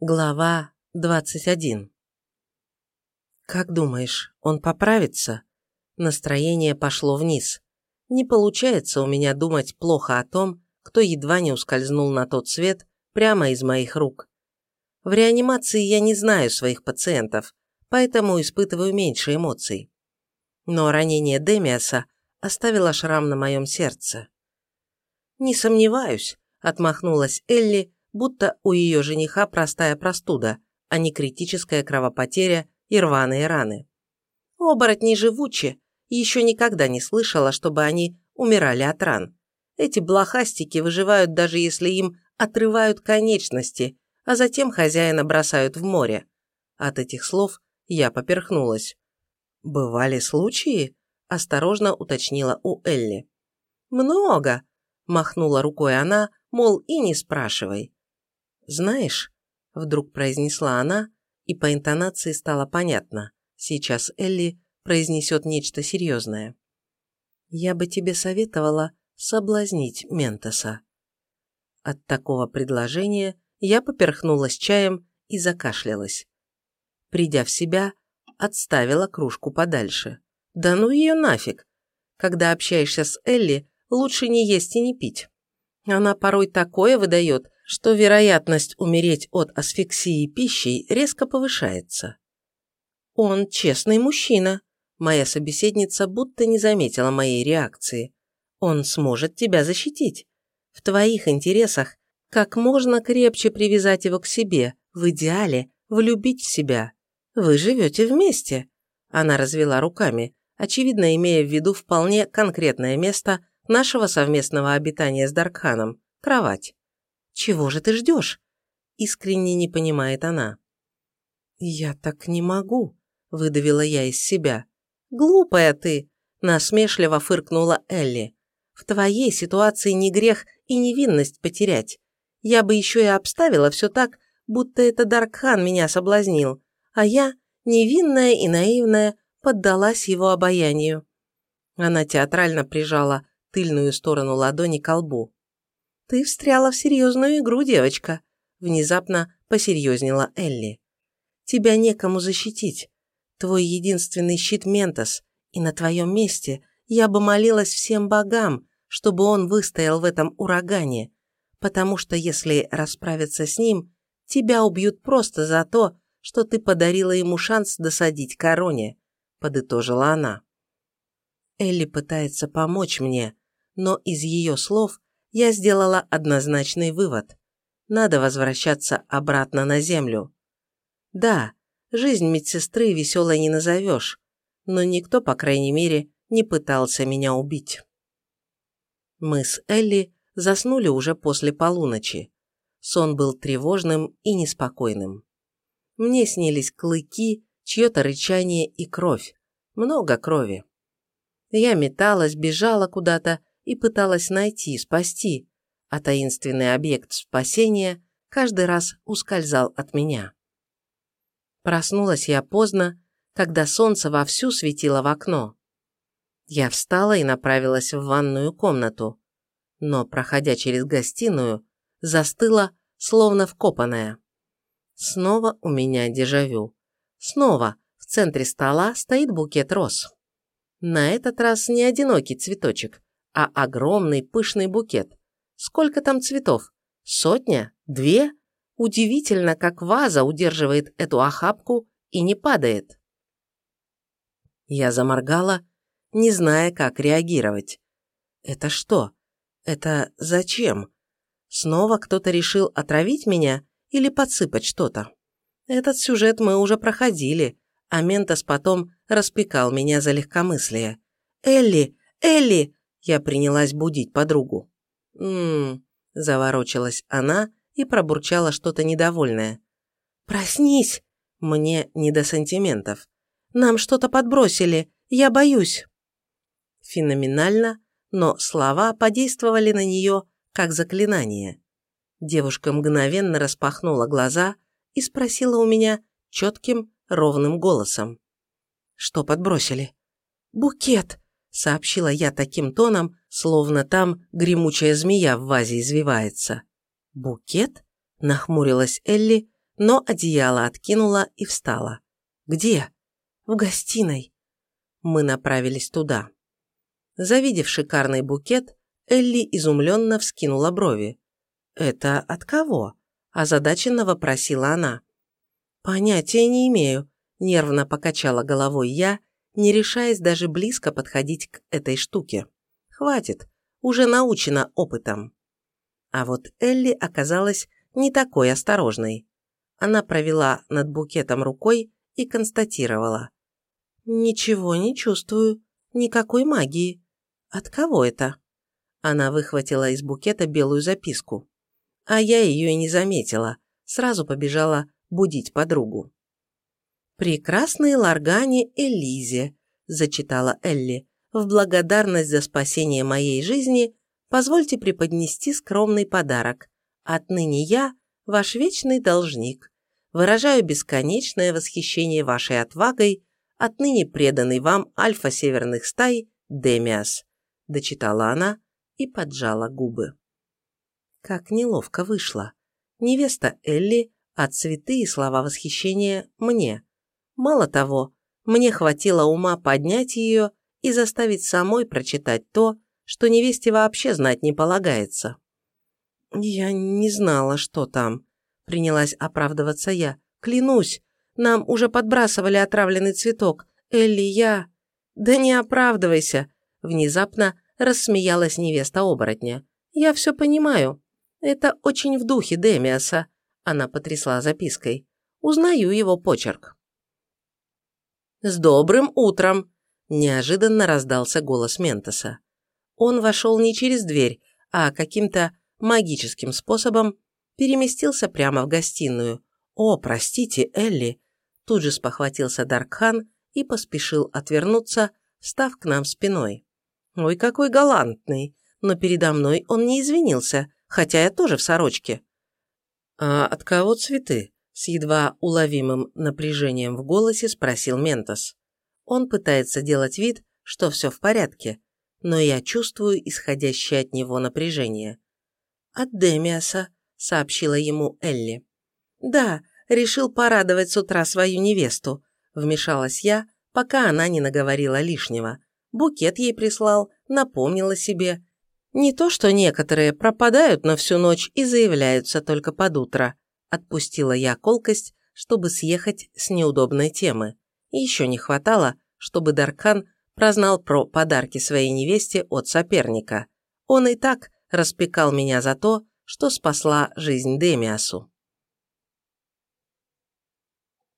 Глава 21 «Как думаешь, он поправится?» Настроение пошло вниз. Не получается у меня думать плохо о том, кто едва не ускользнул на тот свет прямо из моих рук. В реанимации я не знаю своих пациентов, поэтому испытываю меньше эмоций. Но ранение Демиаса оставило шрам на моем сердце. «Не сомневаюсь», – отмахнулась Элли, будто у ее жениха простая простуда, а не критическая кровопотеря и рваные раны. Оборотни живучи, еще никогда не слышала, чтобы они умирали от ран. Эти блохастики выживают даже если им отрывают конечности, а затем хозяина бросают в море. От этих слов я поперхнулась. «Бывали случаи?» – осторожно уточнила у Элли. «Много!» – махнула рукой она, мол, и не спрашивай. «Знаешь», – вдруг произнесла она, и по интонации стало понятно, сейчас Элли произнесет нечто серьезное. «Я бы тебе советовала соблазнить Ментоса». От такого предложения я поперхнулась чаем и закашлялась. Придя в себя, отставила кружку подальше. Да ну ее нафиг! Когда общаешься с Элли, лучше не есть и не пить. Она порой такое выдает, что вероятность умереть от асфиксии пищей резко повышается. «Он честный мужчина», – моя собеседница будто не заметила моей реакции. «Он сможет тебя защитить. В твоих интересах как можно крепче привязать его к себе, в идеале влюбить в себя. Вы живете вместе». Она развела руками, очевидно имея в виду вполне конкретное место нашего совместного обитания с Даркханом – кровать. «Чего же ты ждешь?» – искренне не понимает она. «Я так не могу», – выдавила я из себя. «Глупая ты!» – насмешливо фыркнула Элли. «В твоей ситуации не грех и невинность потерять. Я бы еще и обставила все так, будто это Даркхан меня соблазнил, а я, невинная и наивная, поддалась его обаянию». Она театрально прижала тыльную сторону ладони к лбу. «Ты встряла в серьезную игру, девочка», – внезапно посерьезнела Элли. «Тебя некому защитить. Твой единственный щит Ментос, и на твоем месте я бы молилась всем богам, чтобы он выстоял в этом урагане, потому что если расправиться с ним, тебя убьют просто за то, что ты подарила ему шанс досадить короне», – подытожила она. Элли пытается помочь мне, но из ее слов я сделала однозначный вывод. Надо возвращаться обратно на землю. Да, жизнь медсестры веселой не назовешь, но никто, по крайней мере, не пытался меня убить. Мы с Элли заснули уже после полуночи. Сон был тревожным и неспокойным. Мне снились клыки, чье-то рычание и кровь. Много крови. Я металась, бежала куда-то и пыталась найти, спасти, а таинственный объект спасения каждый раз ускользал от меня. Проснулась я поздно, когда солнце вовсю светило в окно. Я встала и направилась в ванную комнату, но, проходя через гостиную, застыла, словно вкопанная. Снова у меня дежавю. Снова в центре стола стоит букет роз. На этот раз не одинокий цветочек, а огромный пышный букет. Сколько там цветов? Сотня? Две? Удивительно, как ваза удерживает эту охапку и не падает. Я заморгала, не зная, как реагировать. Это что? Это зачем? Снова кто-то решил отравить меня или подсыпать что-то? Этот сюжет мы уже проходили, а Ментос потом распекал меня за легкомыслие. «Элли! Элли!» Я принялась будить подругу. «М-м-м», заворочилась она и пробурчала что-то недовольное. «Проснись!» Мне не до сантиментов. «Нам что-то подбросили, я боюсь!» Феноменально, но слова подействовали на нее как заклинание. Девушка мгновенно распахнула глаза и спросила у меня четким, ровным голосом. «Что подбросили?» «Букет!» Сообщила я таким тоном, словно там гремучая змея в вазе извивается. «Букет?» – нахмурилась Элли, но одеяло откинула и встала. «Где?» «В гостиной». Мы направились туда. Завидев шикарный букет, Элли изумленно вскинула брови. «Это от кого?» – озадаченно вопросила она. «Понятия не имею», – нервно покачала головой я, не решаясь даже близко подходить к этой штуке. «Хватит, уже научена опытом». А вот Элли оказалась не такой осторожной. Она провела над букетом рукой и констатировала. «Ничего не чувствую, никакой магии. От кого это?» Она выхватила из букета белую записку. А я ее и не заметила, сразу побежала будить подругу. «Прекрасные Ларгане Элизе», – зачитала Элли, – «в благодарность за спасение моей жизни позвольте преподнести скромный подарок. Отныне я – ваш вечный должник. Выражаю бесконечное восхищение вашей отвагой, отныне преданный вам альфа северных стай Демиас», – дочитала она и поджала губы. Как неловко вышло. Невеста Элли, а цветы и слова восхищения мне. Мало того, мне хватило ума поднять ее и заставить самой прочитать то, что невесте вообще знать не полагается. «Я не знала, что там», — принялась оправдываться я. «Клянусь, нам уже подбрасывали отравленный цветок. Элли, я...» «Да не оправдывайся», — внезапно рассмеялась невеста оборотня. «Я все понимаю. Это очень в духе Демиаса», — она потрясла запиской. «Узнаю его почерк». «С добрым утром!» – неожиданно раздался голос Ментоса. Он вошел не через дверь, а каким-то магическим способом переместился прямо в гостиную. «О, простите, Элли!» Тут же спохватился Даркхан и поспешил отвернуться, став к нам спиной. «Ой, какой галантный! Но передо мной он не извинился, хотя я тоже в сорочке». «А от кого цветы?» С едва уловимым напряжением в голосе спросил Ментос. Он пытается делать вид, что все в порядке, но я чувствую исходящее от него напряжение. «От Демиаса», — сообщила ему Элли. «Да, решил порадовать с утра свою невесту», — вмешалась я, пока она не наговорила лишнего. Букет ей прислал, напомнила себе. Не то, что некоторые пропадают на всю ночь и заявляются только под утро. Отпустила я колкость, чтобы съехать с неудобной темы. Еще не хватало, чтобы Даркан прознал про подарки своей невесте от соперника. Он и так распекал меня за то, что спасла жизнь Демиасу.